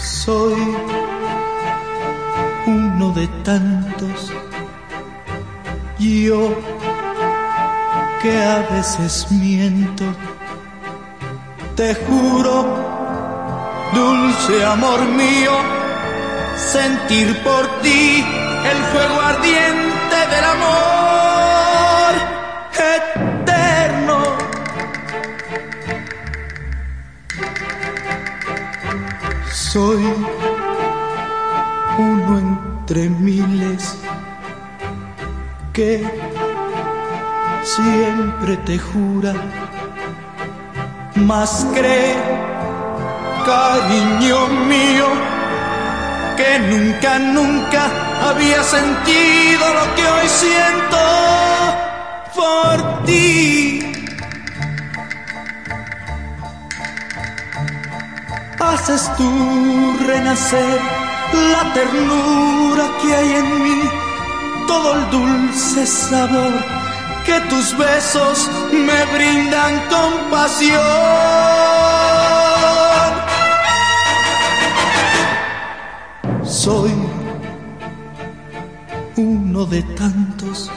Soy uno de tantos. Yo que a veces miento. Te juro, dulce amor mío, sentir por ti el fuego ardiente Soy uno entre miles que siempre te jura, más cree, cariño mío, que nunca, nunca había sentido lo que hoy siento por ti. Haces tú renacer la ternura que hay en mí, todo el dulce sabor que tus besos me brindan compasión. Soy uno de tantos.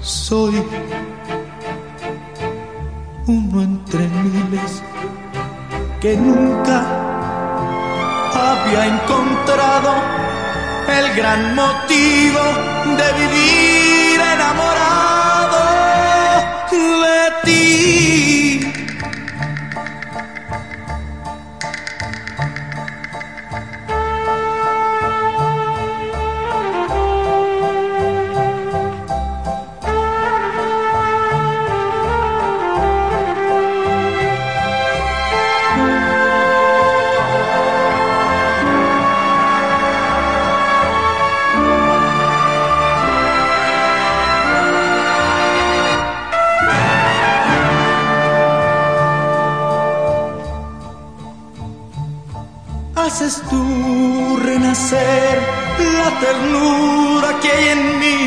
Soy uno entre miles que nunca había encontrado el gran motivo haces tú renacer la ternura que hay en mí,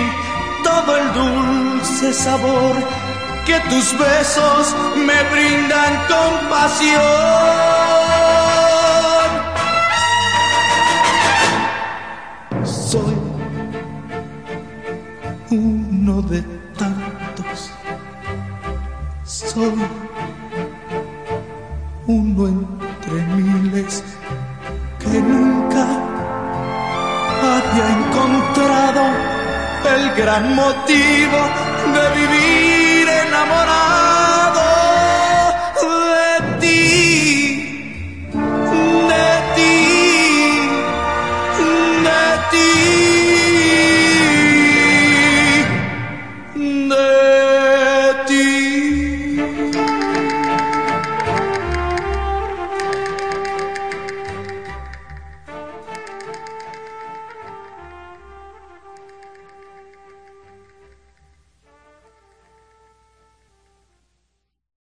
todo el dulce sabor que tus besos me brindan compasión. Soy uno de tantos, soy uno entre miles nunca había encontrado el gran motivo de vivir enamorado.